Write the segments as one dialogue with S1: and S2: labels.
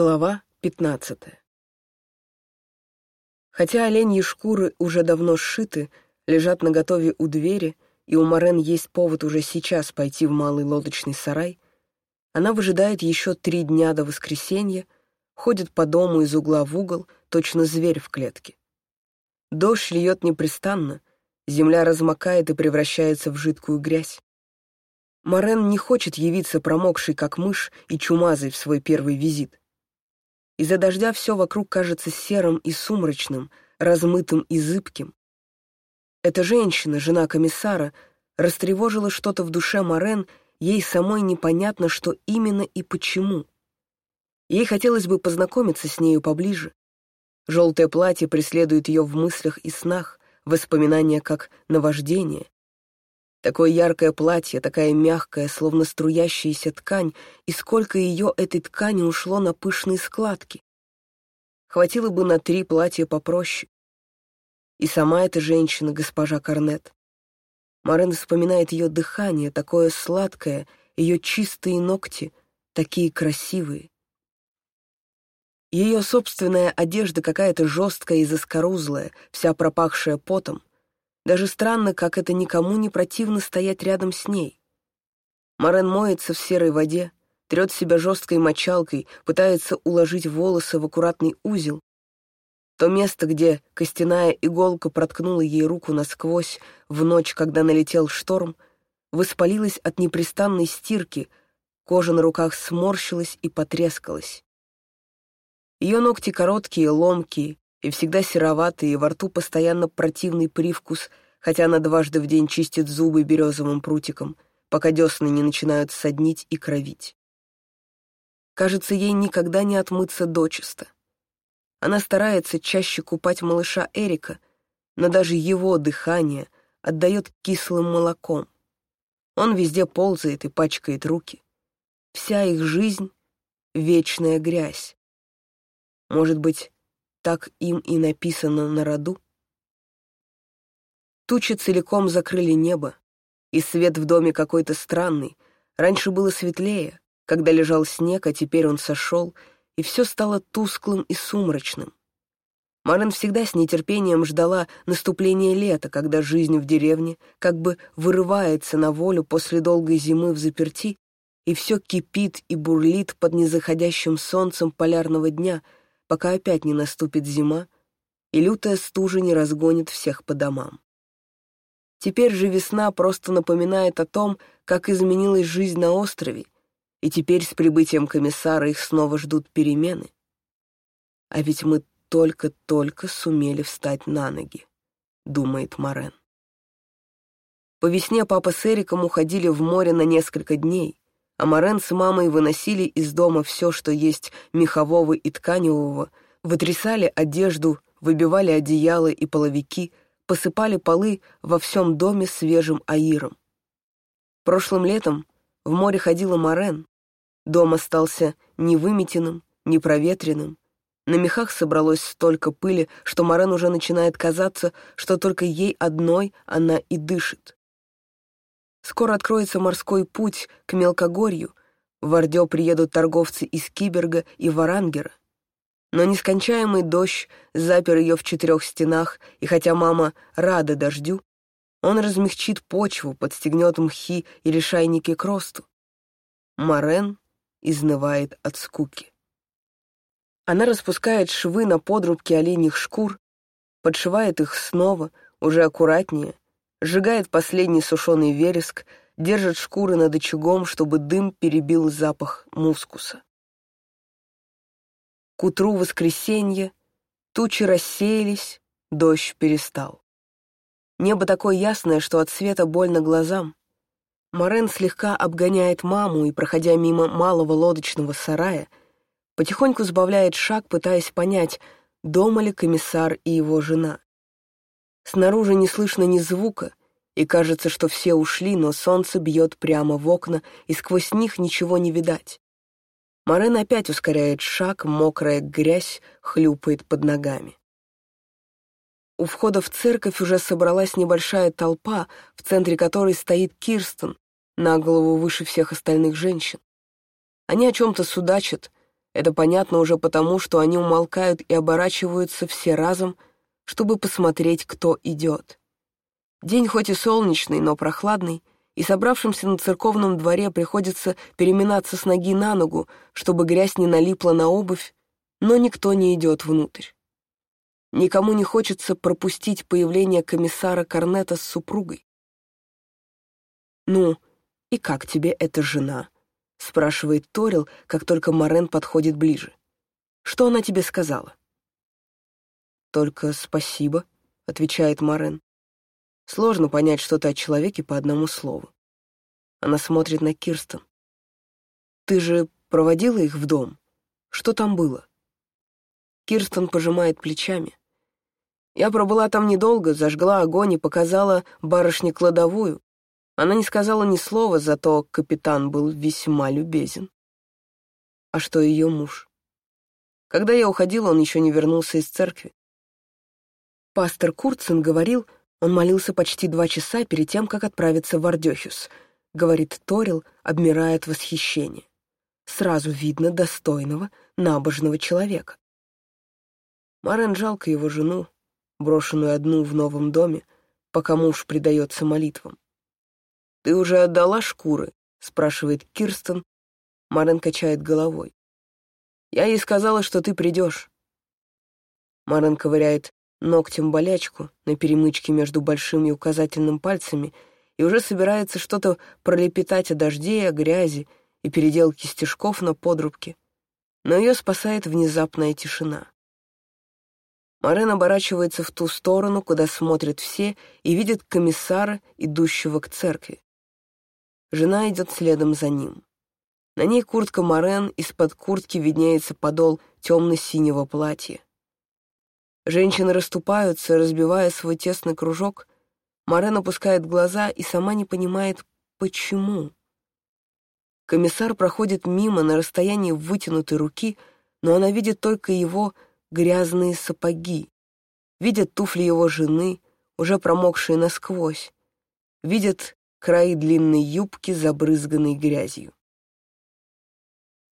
S1: Глава 15 Хотя оленьи шкуры уже давно сшиты, лежат наготове у двери, и у Морен есть повод уже сейчас пойти в малый лодочный сарай, она выжидает еще три дня до воскресенья, ходит по дому из угла в угол, точно зверь в клетке. Дождь льет непрестанно, земля размокает и превращается в жидкую грязь. Морен не хочет явиться промокшей, как мышь, и чумазой в свой первый визит. Из-за дождя все вокруг кажется серым и сумрачным, размытым и зыбким. Эта женщина, жена комиссара, растревожила что-то в душе Морен, ей самой непонятно, что именно и почему. Ей хотелось бы познакомиться с нею поближе. Желтое платье преследует ее в мыслях и снах, воспоминания как наваждение. Такое яркое платье, такая мягкая, словно струящаяся ткань, и сколько ее этой ткани ушло на пышные складки. Хватило бы на три платья попроще. И сама эта женщина, госпожа Корнет. Марен вспоминает ее дыхание, такое сладкое, ее чистые ногти, такие красивые. Ее собственная одежда какая-то жесткая и заскорузлая, вся пропахшая потом. Даже странно, как это никому не противно стоять рядом с ней. Марен моется в серой воде, трет себя жесткой мочалкой, пытается уложить волосы в аккуратный узел. То место, где костяная иголка проткнула ей руку насквозь в ночь, когда налетел шторм, воспалилось от непрестанной стирки, кожа на руках сморщилась и потрескалась. Ее ногти короткие, ломкие, и всегда сероватый, и во рту постоянно противный привкус, хотя она дважды в день чистит зубы березовым прутиком, пока десны не начинают соднить и кровить. Кажется, ей никогда не отмыться дочисто. Она старается чаще купать малыша Эрика, но даже его дыхание отдает кислым молоком. Он везде ползает и пачкает руки. Вся их жизнь — вечная грязь. Может быть, так им и написано на роду? Тучи целиком закрыли небо, и свет в доме какой-то странный. Раньше было светлее, когда лежал снег, а теперь он сошел, и все стало тусклым и сумрачным. Марин всегда с нетерпением ждала наступления лета, когда жизнь в деревне как бы вырывается на волю после долгой зимы в заперти, и все кипит и бурлит под незаходящим солнцем полярного дня — пока опять не наступит зима, и лютая стужа не разгонит всех по домам. Теперь же весна просто напоминает о том, как изменилась жизнь на острове, и теперь с прибытием комиссара их снова ждут перемены. А ведь мы только-только сумели встать на ноги, думает Морен. По весне папа с Эриком уходили в море на несколько дней, а Морен с мамой выносили из дома все, что есть мехового и тканевого, вытрясали одежду, выбивали одеяла и половики, посыпали полы во всем доме свежим аиром. Прошлым летом в море ходила Морен. Дом остался невыметенным, непроветренным. На мехах собралось столько пыли, что Морен уже начинает казаться, что только ей одной она и дышит. Скоро откроется морской путь к Мелкогорью. В Ордё приедут торговцы из Киберга и Варангера. Но нескончаемый дождь запер ее в четырех стенах, и хотя мама рада дождю, он размягчит почву, подстегнет мхи и лишайники к росту. Морен изнывает от скуки. Она распускает швы на подрубке оленьих шкур, подшивает их снова, уже аккуратнее, сжигает последний сушеный вереск, держит шкуры над очагом, чтобы дым перебил запах мускуса. К утру воскресенья тучи рассеялись, дождь перестал. Небо такое ясное, что от света больно глазам. Морен слегка обгоняет маму и, проходя мимо малого лодочного сарая, потихоньку сбавляет шаг, пытаясь понять, дома ли комиссар и его жена. Снаружи не слышно ни звука, и кажется, что все ушли, но солнце бьет прямо в окна, и сквозь них ничего не видать. Морен опять ускоряет шаг, мокрая грязь хлюпает под ногами. У входа в церковь уже собралась небольшая толпа, в центре которой стоит Кирстен, на голову выше всех остальных женщин. Они о чем-то судачат. Это понятно уже потому, что они умолкают и оборачиваются все разом, чтобы посмотреть, кто идет. День хоть и солнечный, но прохладный, и собравшимся на церковном дворе приходится переминаться с ноги на ногу, чтобы грязь не налипла на обувь, но никто не идет внутрь. Никому не хочется пропустить появление комиссара Корнета с супругой. «Ну, и как тебе эта жена?» — спрашивает Торил, как только Морен подходит ближе. «Что она тебе сказала?» «Только спасибо», — отвечает Морен. Сложно понять что-то о человеке по одному слову. Она смотрит на Кирстен. «Ты же проводила их в дом? Что там было?» Кирстен пожимает плечами. «Я пробыла там недолго, зажгла огонь и показала барышне кладовую. Она не сказала ни слова, зато капитан был весьма любезен. А что ее муж? Когда я уходила, он еще не вернулся из церкви. Пастор Курцин говорил, он молился почти два часа перед тем, как отправиться в Ардехюс, говорит Торил, обмирая от восхищения. Сразу видно достойного, набожного человека. Марен жалко его жену, брошенную одну в новом доме, пока муж предается молитвам. «Ты уже отдала шкуры?» — спрашивает Кирстен. Марен качает головой. «Я ей сказала, что ты придешь». Марен ковыряет ногтем болячку на перемычке между большим и указательным пальцами и уже собирается что-то пролепетать о дожде, о грязи и переделке стежков на подрубке. Но ее спасает внезапная тишина. Марен оборачивается в ту сторону, куда смотрят все, и видит комиссара, идущего к церкви. Жена идет следом за ним. На ней куртка Марен, из-под куртки виднеется подол темно-синего платья. Женщины расступаются, разбивая свой тесный кружок. Марен опускает глаза и сама не понимает, почему. Комиссар проходит мимо на расстоянии вытянутой руки, но она видит только его грязные сапоги, видит туфли его жены, уже промокшие насквозь, видит краи длинной юбки, забрызганной грязью.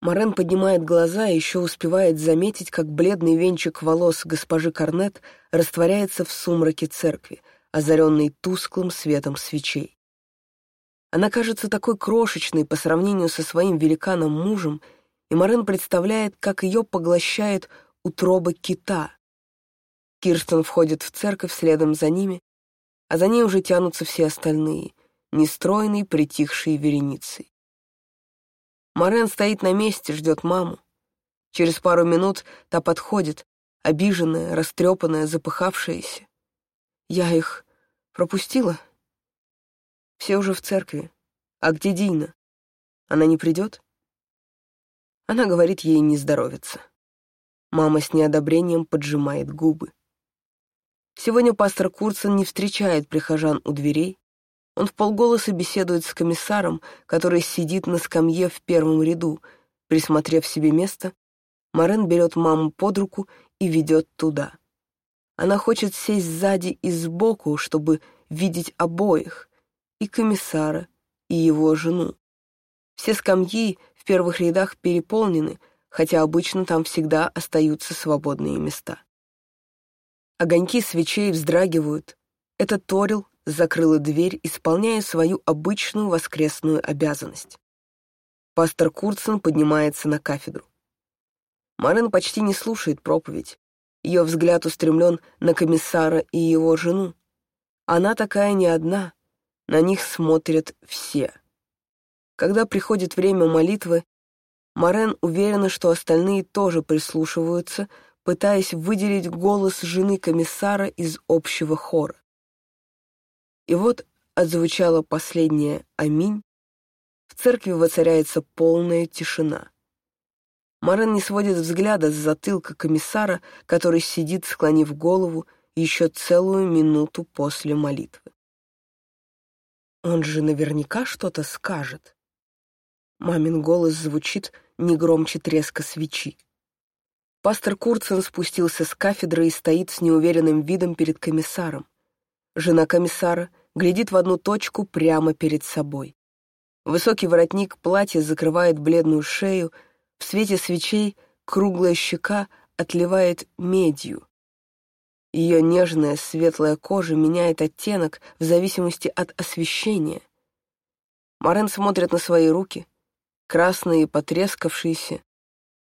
S1: Морен поднимает глаза и еще успевает заметить, как бледный венчик волос госпожи Корнет растворяется в сумраке церкви, озаренный тусклым светом свечей. Она кажется такой крошечной по сравнению со своим великаном-мужем, и Морен представляет, как ее поглощает утроба кита. Кирстен входит в церковь следом за ними, а за ней уже тянутся все остальные, нестройной, притихшей вереницей. Морен стоит на месте, ждет маму. Через пару минут та подходит, обиженная, растрепанная, запыхавшаяся. Я их пропустила. Все уже в церкви. А где Дина? Она не придет? Она говорит, ей не здоровится. Мама с неодобрением поджимает губы. Сегодня пастор Курцен не встречает прихожан у дверей, он вполголоса беседует с комиссаром, который сидит на скамье в первом ряду. Присмотрев себе место, Морен берет маму под руку и ведет туда. Она хочет сесть сзади и сбоку, чтобы видеть обоих, и комиссара, и его жену. Все скамьи в первых рядах переполнены, хотя обычно там всегда остаются свободные места. Огоньки свечей вздрагивают. Это Торил закрыла дверь, исполняя свою обычную воскресную обязанность. Пастор Курцен поднимается на кафедру. Марин почти не слушает проповедь. Ее взгляд устремлен на комиссара и его жену. Она такая не одна, на них смотрят все. Когда приходит время молитвы, Марен уверена, что остальные тоже прислушиваются, пытаясь выделить голос жены комиссара из общего хора. И вот отзвучало последнее «Аминь». В церкви воцаряется полная тишина. Марен не сводит взгляда с затылка комиссара, который сидит, склонив голову, еще целую минуту после молитвы. Он же наверняка что-то скажет. Мамин голос звучит не громче треска свечи. Пастор Курцен спустился с кафедры и стоит с неуверенным видом перед комиссаром. Жена комиссара глядит в одну точку прямо перед собой. Высокий воротник платья закрывает бледную шею, в свете свечей круглая щека отливает медью. Ее нежная светлая кожа меняет оттенок в зависимости от освещения. Марен смотрит на свои руки, красные и потрескавшиеся,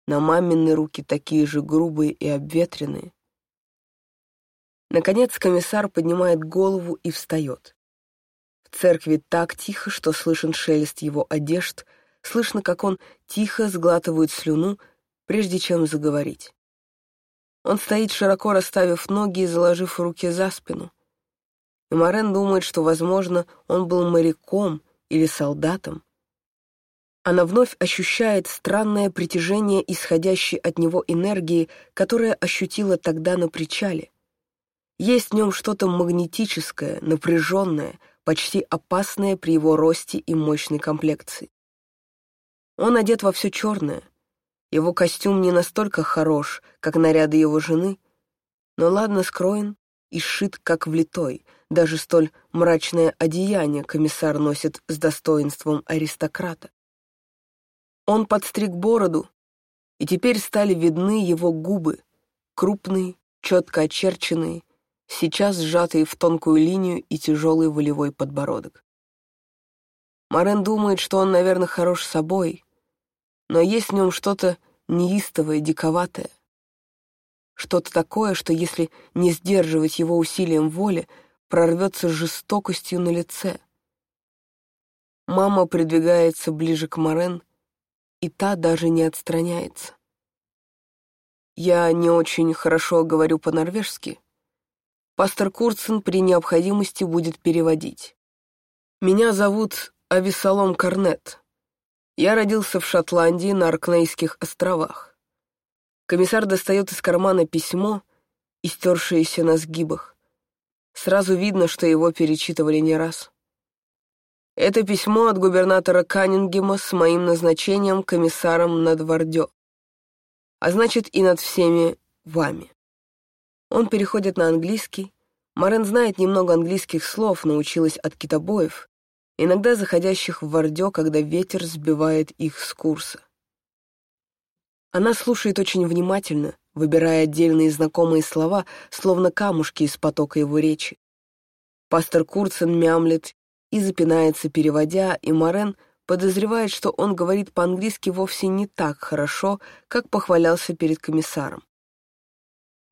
S1: на мамины руки такие же грубые и обветренные. Наконец комиссар поднимает голову и встает. В церкви так тихо, что слышен шелест его одежд, слышно, как он тихо сглатывает слюну, прежде чем заговорить. Он стоит, широко расставив ноги и заложив руки за спину. И Морен думает, что, возможно, он был моряком или солдатом. Она вновь ощущает странное притяжение исходящей от него энергии, которое ощутила тогда на причале. Есть в нем что-то магнетическое, напряженное, почти опасное при его росте и мощной комплекции. Он одет во все черное, его костюм не настолько хорош, как наряды его жены, но ладно скроен и сшит как влитой. Даже столь мрачное одеяние комиссар носит с достоинством аристократа. Он подстриг бороду, и теперь стали видны его губы, крупные, четко очерченные, сейчас сжатые в тонкую линию и тяжелый волевой подбородок. Марен думает, что он, наверное, хорош собой, но есть в нем что-то неистовое, диковатое. Что-то такое, что если не сдерживать его усилием воли, прорвется жестокостью на лице. Мама придвигается ближе к Морен, и та даже не отстраняется. Я не очень хорошо говорю по-норвежски. Пастор Курцен при необходимости будет переводить. Меня зовут Авесолом Корнет. Я родился в Шотландии на Аркнейских островах. Комиссар достает из кармана письмо, истершееся на сгибах. Сразу видно, что его перечитывали не раз. Это письмо от губернатора Каннингема с моим назначением комиссаром над Вардё. А значит, и над всеми вами. Он переходит на английский. Марен знает немного английских слов, научилась от китобоев, иногда заходящих в вардё, когда ветер сбивает их с курса. Она слушает очень внимательно, выбирая отдельные знакомые слова, словно камушки из потока его речи. Пастор Курцен мямлет и запинается, переводя, и Морен подозревает, что он говорит по-английски вовсе не так хорошо, как похвалялся перед комиссаром.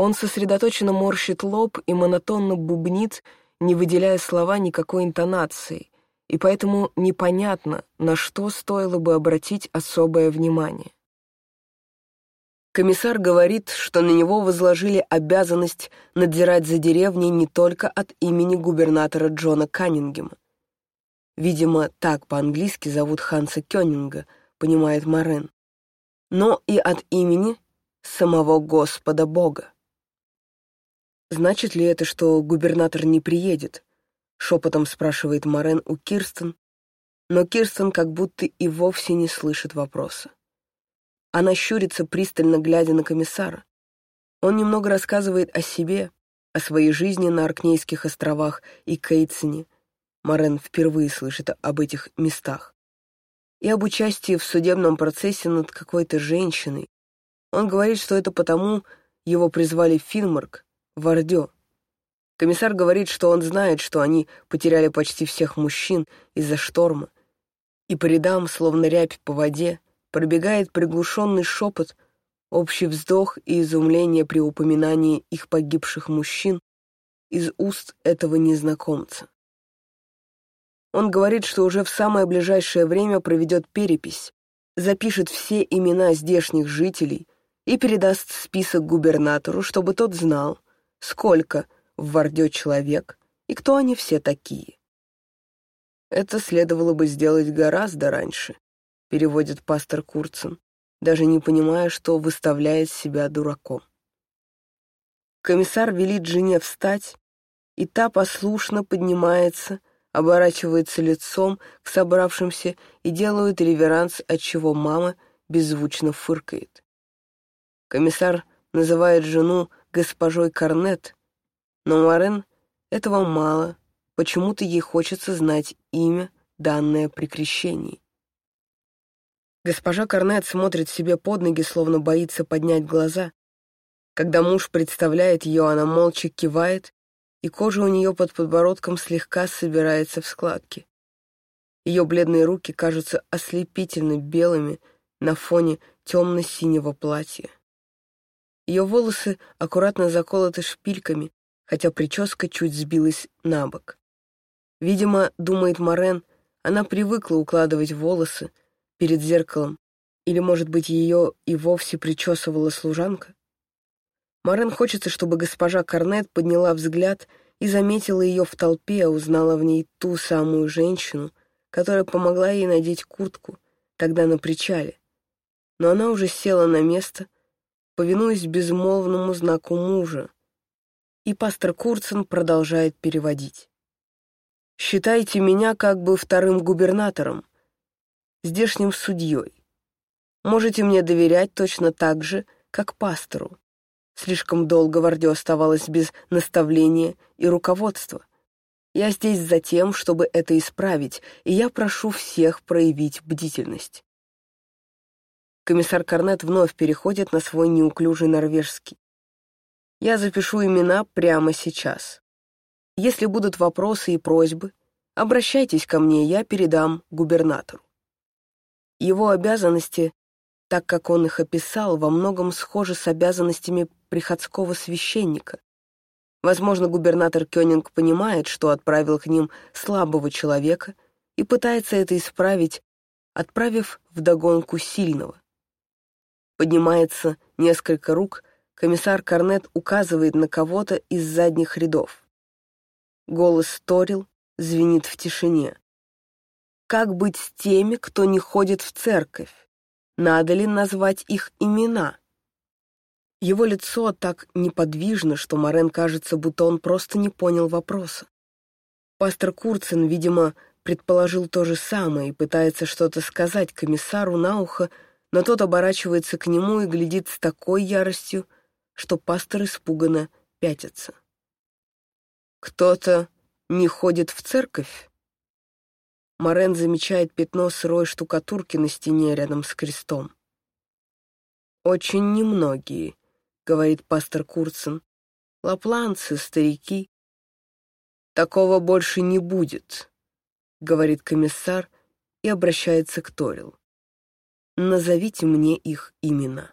S1: Он сосредоточенно морщит лоб и монотонно бубнит, не выделяя слова никакой интонации, и поэтому непонятно, на что стоило бы обратить особое внимание. Комиссар говорит, что на него возложили обязанность надзирать за деревней не только от имени губернатора Джона Каннингема. Видимо, так по-английски зовут Ханса Кёнинга, понимает Морен, но и от имени самого Господа Бога. Значит ли это, что губернатор не приедет, Шепотом спрашивает Морен у Кирстен, но Кирстен как будто и вовсе не слышит вопроса. Она щурится, пристально глядя на комиссара. Он немного рассказывает о себе, о своей жизни на Аркнейских островах и Кейтсене. Морен впервые слышит об этих местах. И об участии в судебном процессе над какой-то женщиной. Он говорит, что это потому его призвали в Финмарк, в Ордё, Комиссар говорит, что он знает, что они потеряли почти всех мужчин из-за шторма. И по рядам, словно рябь по воде, пробегает приглушенный шепот, общий вздох и изумление при упоминании их погибших мужчин из уст этого незнакомца. Он говорит, что уже в самое ближайшее время проведет перепись, запишет все имена здешних жителей и передаст список губернатору, чтобы тот знал, сколько – в Вардё человек и кто они все такие. Это следовало бы сделать гораздо раньше, переводит пастор Курцен, даже не понимая, что выставляет себя дураком. Комиссар велит жене встать, и та послушно поднимается, оборачивается лицом к собравшимся и делает реверанс, отчего мама беззвучно фыркает. Комиссар называет жену госпожой Корнет, но Морен этого мало, почему-то ей хочется знать имя, данное при крещении. Госпожа Корнет смотрит себе под ноги, словно боится поднять глаза. Когда муж представляет ее, она молча кивает, и кожа у нее под подбородком слегка собирается в складки. Ее бледные руки кажутся ослепительно белыми на фоне темно-синего платья. Ее волосы аккуратно заколоты шпильками, хотя прическа чуть сбилась на бок. Видимо, думает Морен, она привыкла укладывать волосы перед зеркалом, или, может быть, ее и вовсе причесывала служанка? Морен хочется, чтобы госпожа Корнет подняла взгляд и заметила ее в толпе, а узнала в ней ту самую женщину, которая помогла ей надеть куртку тогда на причале. Но она уже села на место, повинуясь безмолвному знаку мужа, и пастор Курцен продолжает переводить. «Считайте меня как бы вторым губернатором, здешним судьей. Можете мне доверять точно так же, как пастору. Слишком долго Вардё оставалось без наставления и руководства. Я здесь за тем, чтобы это исправить, и я прошу всех проявить бдительность. Комиссар Корнет вновь переходит на свой неуклюжий норвежский. Я запишу имена прямо сейчас. Если будут вопросы и просьбы, обращайтесь ко мне, я передам губернатору. Его обязанности, так как он их описал, во многом схожи с обязанностями приходского священника, Возможно, губернатор Кёнинг понимает, что отправил к ним слабого человека и пытается это исправить, отправив вдогонку сильного. Поднимается несколько рук, комиссар Корнет указывает на кого-то из задних рядов. Голос Торил звенит в тишине. Как быть с теми, кто не ходит в церковь? Надо ли назвать их имена? Его лицо так неподвижно, что Морен кажется, будто он просто не понял вопроса. Пастор Курцин, видимо, предположил то же самое и пытается что-то сказать комиссару на ухо, но тот оборачивается к нему и глядит с такой яростью, что пастор испуганно пятится. «Кто-то не ходит в церковь?» Морен замечает пятно сырой штукатурки на стене рядом с крестом. «Очень немногие», говорит пастор Курцен. Лапланцы, старики. Такого больше не будет, говорит комиссар и обращается к Торил. Назовите мне их имена.